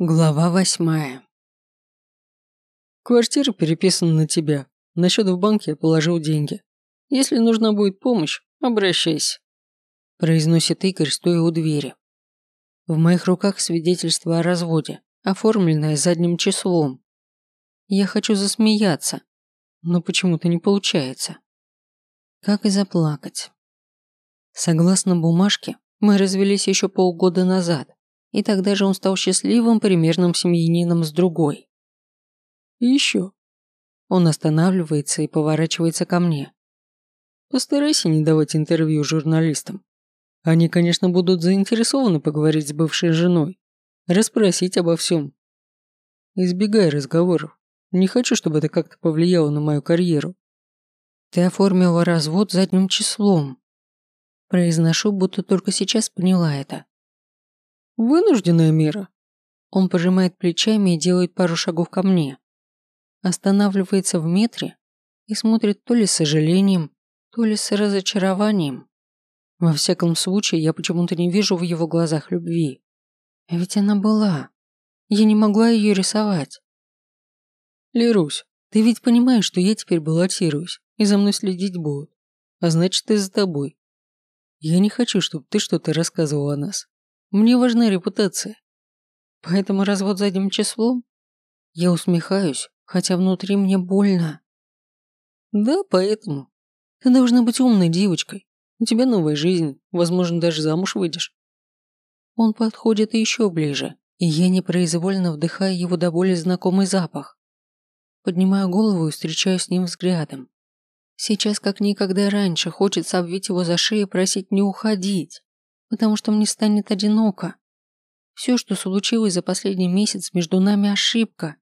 Глава восьмая. Квартира переписана на тебя. На счет в банке я положил деньги. Если нужна будет помощь, обращайся. Произносит Игорь, стоя у двери. В моих руках свидетельство о разводе, оформленное задним числом. Я хочу засмеяться, но почему-то не получается. Как и заплакать. Согласно бумажке, мы развелись еще полгода назад и тогда же он стал счастливым примерным семьянином с другой. И еще. Он останавливается и поворачивается ко мне. Постарайся не давать интервью журналистам. Они, конечно, будут заинтересованы поговорить с бывшей женой, расспросить обо всем. Избегай разговоров. Не хочу, чтобы это как-то повлияло на мою карьеру. Ты оформила развод задним числом. Произношу, будто только сейчас поняла это. Вынужденная мера. Он пожимает плечами и делает пару шагов ко мне. Останавливается в метре и смотрит то ли с сожалением, то ли с разочарованием. Во всяком случае, я почему-то не вижу в его глазах любви. А ведь она была. Я не могла ее рисовать. Лерусь, ты ведь понимаешь, что я теперь баллотируюсь, и за мной следить будут. А значит, и за тобой. Я не хочу, чтобы ты что-то рассказывал о нас. Мне важна репутация. Поэтому развод задним числом? Я усмехаюсь, хотя внутри мне больно. Да, поэтому. Ты должна быть умной девочкой. У тебя новая жизнь, возможно, даже замуж выйдешь. Он подходит еще ближе, и я непроизвольно вдыхаю его до боли знакомый запах. Поднимаю голову и встречаюсь с ним взглядом. Сейчас, как никогда раньше, хочется обвить его за шею и просить не уходить потому что мне станет одиноко. Все, что случилось за последний месяц между нами ошибка.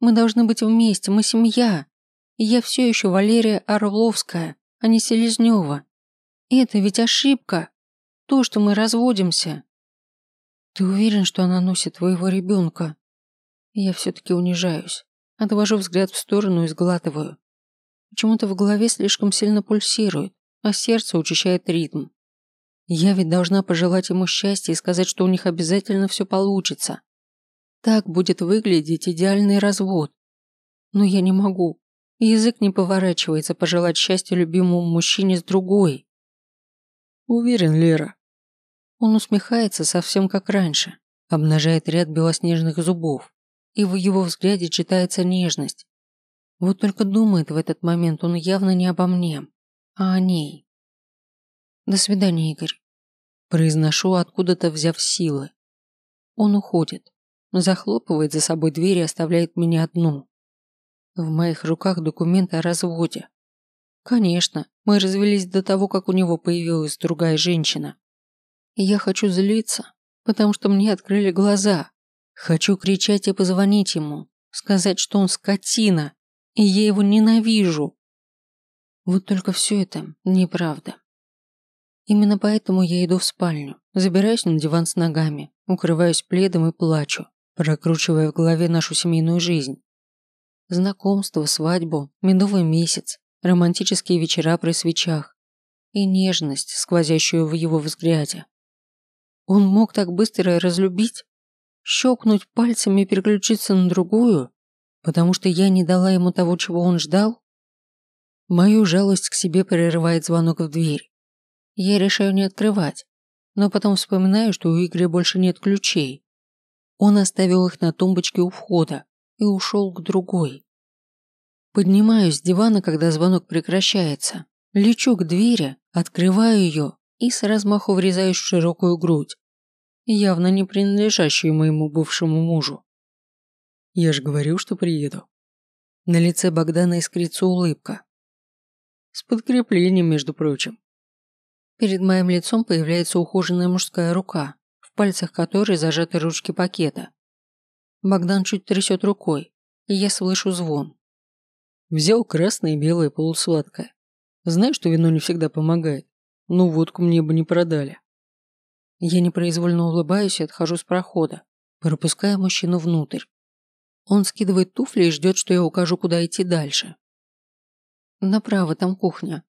Мы должны быть вместе, мы семья. И я все еще Валерия Орловская, а не Селезнева. Это ведь ошибка. То, что мы разводимся. Ты уверен, что она носит твоего ребенка? Я все-таки унижаюсь. Отвожу взгляд в сторону и сглатываю. Почему-то в голове слишком сильно пульсирует, а сердце учащает ритм. Я ведь должна пожелать ему счастья и сказать, что у них обязательно все получится. Так будет выглядеть идеальный развод. Но я не могу. Язык не поворачивается пожелать счастья любимому мужчине с другой. Уверен, Лера. Он усмехается совсем как раньше, обнажает ряд белоснежных зубов, и в его взгляде читается нежность. Вот только думает в этот момент он явно не обо мне, а о ней. До свидания, Игорь. Произношу, откуда-то взяв силы. Он уходит, захлопывает за собой дверь и оставляет меня одну. В моих руках документы о разводе. Конечно, мы развелись до того, как у него появилась другая женщина. Я хочу злиться, потому что мне открыли глаза. Хочу кричать и позвонить ему, сказать, что он скотина, и я его ненавижу. Вот только все это неправда. Именно поэтому я иду в спальню, забираюсь на диван с ногами, укрываюсь пледом и плачу, прокручивая в голове нашу семейную жизнь. Знакомство, свадьбу, медовый месяц, романтические вечера при свечах и нежность, сквозящую в его взгляде. Он мог так быстро разлюбить, щелкнуть пальцами и переключиться на другую, потому что я не дала ему того, чего он ждал? Мою жалость к себе прерывает звонок в дверь. Я решаю не открывать, но потом вспоминаю, что у Игоря больше нет ключей. Он оставил их на тумбочке у входа и ушел к другой. Поднимаюсь с дивана, когда звонок прекращается. Лечу к двери, открываю ее и с размаху врезаюсь в широкую грудь, явно не принадлежащую моему бывшему мужу. Я же говорил, что приеду. На лице Богдана искрится улыбка. С подкреплением, между прочим. Перед моим лицом появляется ухоженная мужская рука, в пальцах которой зажаты ручки пакета. Богдан чуть трясет рукой, и я слышу звон. Взял красное и белое полусладкое. Знаю, что вино не всегда помогает, но водку мне бы не продали. Я непроизвольно улыбаюсь и отхожу с прохода, пропуская мужчину внутрь. Он скидывает туфли и ждет, что я укажу, куда идти дальше. Направо, там кухня.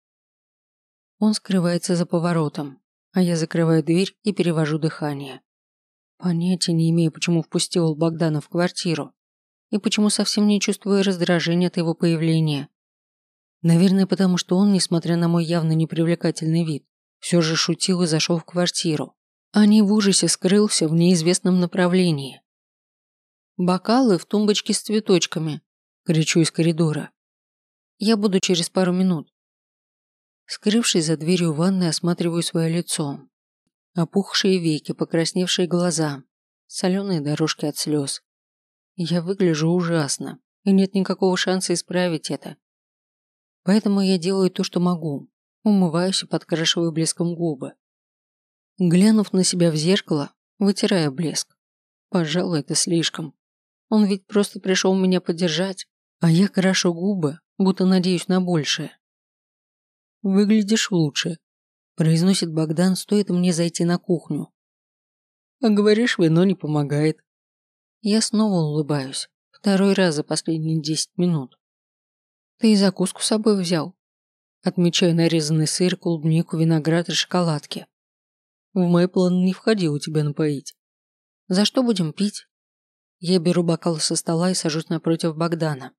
Он скрывается за поворотом, а я закрываю дверь и перевожу дыхание. Понятия не имею, почему впустил Богдана в квартиру. И почему совсем не чувствую раздражения от его появления. Наверное, потому что он, несмотря на мой явно непривлекательный вид, все же шутил и зашел в квартиру, а не в ужасе скрылся в неизвестном направлении. «Бокалы в тумбочке с цветочками», – кричу из коридора. «Я буду через пару минут». Скрывшись за дверью ванной, осматриваю свое лицо. Опухшие веки, покрасневшие глаза, соленые дорожки от слез. Я выгляжу ужасно, и нет никакого шанса исправить это. Поэтому я делаю то, что могу. Умываюсь и подкрашиваю блеском губы. Глянув на себя в зеркало, вытирая блеск. Пожалуй, это слишком. Он ведь просто пришел меня поддержать, а я крашу губы, будто надеюсь на большее. «Выглядишь лучше», – произносит Богдан, стоит мне зайти на кухню. «А говоришь, вино не помогает». Я снова улыбаюсь, второй раз за последние десять минут. «Ты и закуску с собой взял?» Отмечаю нарезанный сыр, клубнику, виноград и шоколадки. В мои планы не входило тебя напоить. За что будем пить? Я беру бокал со стола и сажусь напротив Богдана.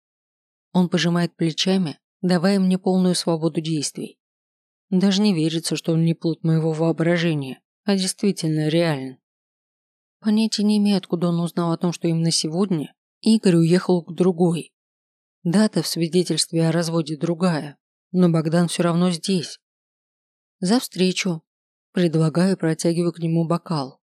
Он пожимает плечами, давая мне полную свободу действий. Даже не верится, что он не плод моего воображения, а действительно реален. Понятия не имею, откуда он узнал о том, что именно сегодня Игорь уехал к другой. Дата в свидетельстве о разводе другая, но Богдан все равно здесь. За встречу. Предлагаю, протягиваю к нему бокал.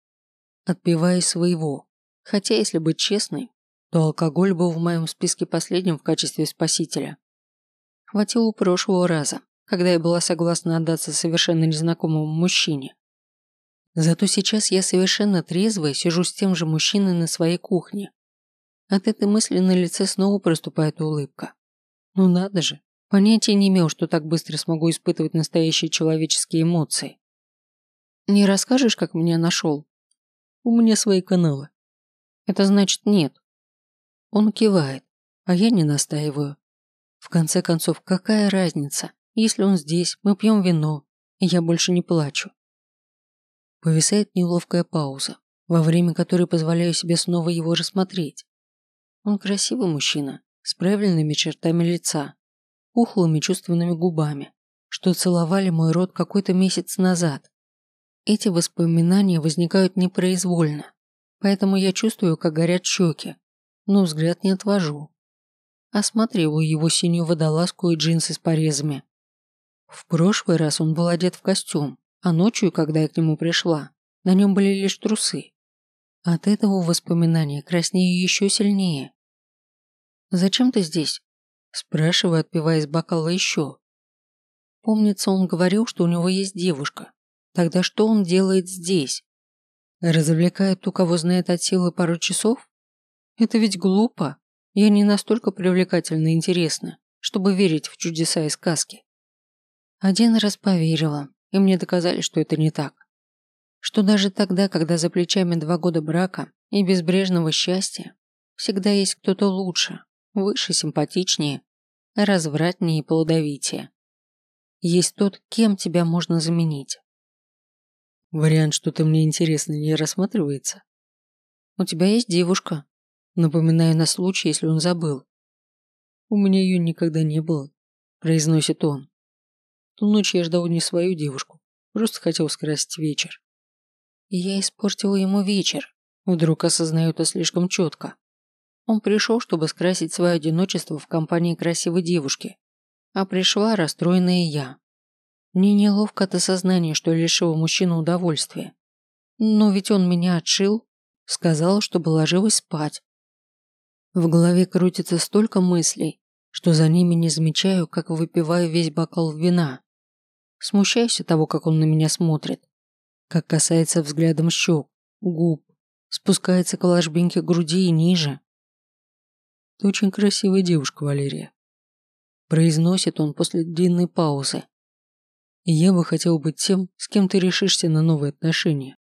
Отпивая своего. Хотя, если быть честной, то алкоголь был в моем списке последним в качестве спасителя. Хватило прошлого раза, когда я была согласна отдаться совершенно незнакомому мужчине. Зато сейчас я совершенно трезвая сижу с тем же мужчиной на своей кухне. От этой мысли на лице снова проступает улыбка. Ну надо же, понятия не имел, что так быстро смогу испытывать настоящие человеческие эмоции. Не расскажешь, как меня нашел? У меня свои каналы. Это значит нет. Он кивает, а я не настаиваю. В конце концов, какая разница, если он здесь, мы пьем вино, и я больше не плачу. Повисает неловкая пауза, во время которой позволяю себе снова его рассмотреть. Он красивый мужчина, с правильными чертами лица, пухлыми чувственными губами, что целовали мой рот какой-то месяц назад. Эти воспоминания возникают непроизвольно, поэтому я чувствую, как горят щеки, но взгляд не отвожу. Осматриваю его синюю водолазку и джинсы с порезами. В прошлый раз он был одет в костюм, а ночью, когда я к нему пришла, на нем были лишь трусы. От этого воспоминания краснею еще сильнее. «Зачем ты здесь?» Спрашиваю, отпивая из бокала еще. Помнится, он говорил, что у него есть девушка. Тогда что он делает здесь? Развлекает ту, кого знает от силы пару часов? Это ведь глупо. Я не настолько привлекательна и интересна, чтобы верить в чудеса и сказки. Один раз поверила, и мне доказали, что это не так. Что даже тогда, когда за плечами два года брака и безбрежного счастья, всегда есть кто-то лучше, выше, симпатичнее, развратнее и плодовитее. Есть тот, кем тебя можно заменить. Вариант что-то мне интересно не рассматривается. У тебя есть девушка. Напоминаю на случай, если он забыл. У меня ее никогда не было, произносит он. Ту ночь я ждал не свою девушку, просто хотел скрасить вечер. И я испортил ему вечер. Вдруг осознаю это слишком четко. Он пришел, чтобы скрасить свое одиночество в компании красивой девушки, а пришла расстроенная я. Мне неловко от осознания, что лишила мужчину удовольствия. Но ведь он меня отшил, сказал, чтобы ложилась спать. В голове крутится столько мыслей, что за ними не замечаю, как выпиваю весь бокал вина. Смущаюсь от того, как он на меня смотрит, как касается взглядом щек, губ, спускается к ложбинке груди и ниже. «Ты очень красивая девушка, Валерия», произносит он после длинной паузы, я бы хотел быть тем, с кем ты решишься на новые отношения.